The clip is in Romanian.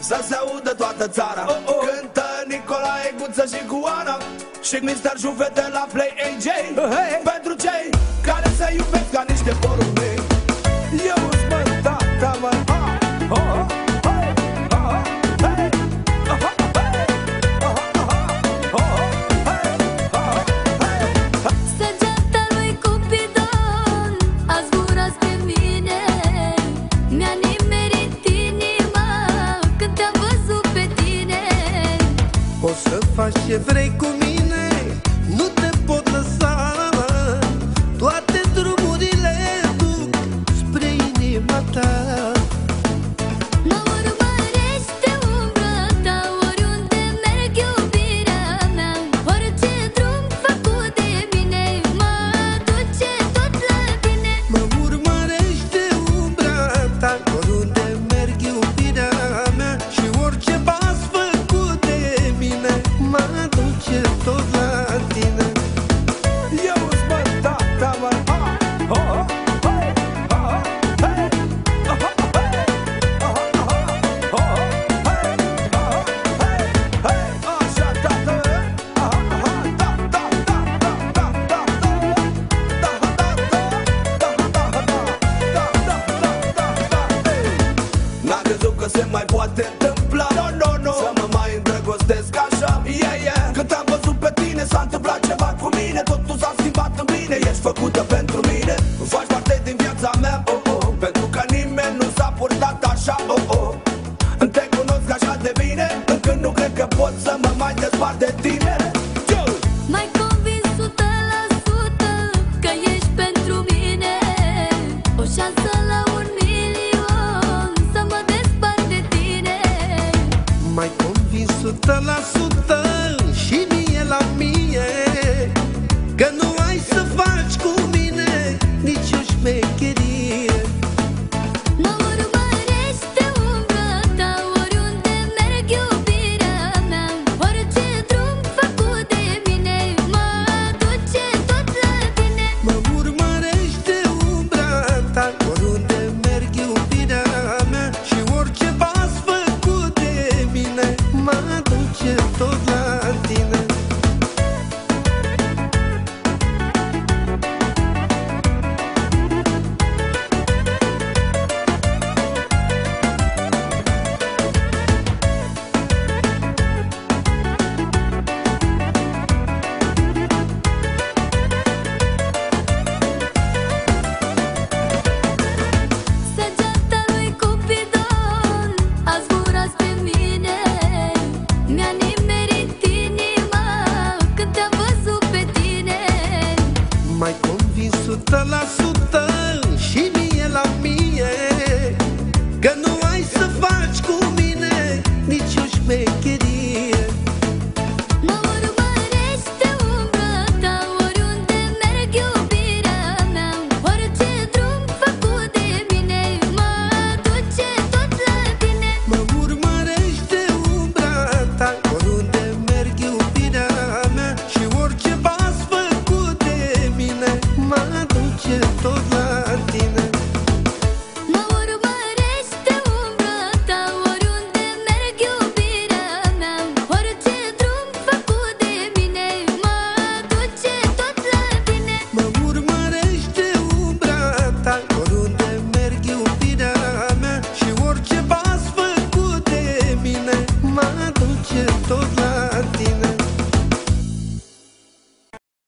Să se audă toată țara oh, oh. Cântă Nicolae Guță și cu Ana Și Mr. Juvete la Play AJ hey. Pentru O să faci ce vrei cu mine Nu te mai departe de tine. Mai convins 100% că ești pentru mine. O șansă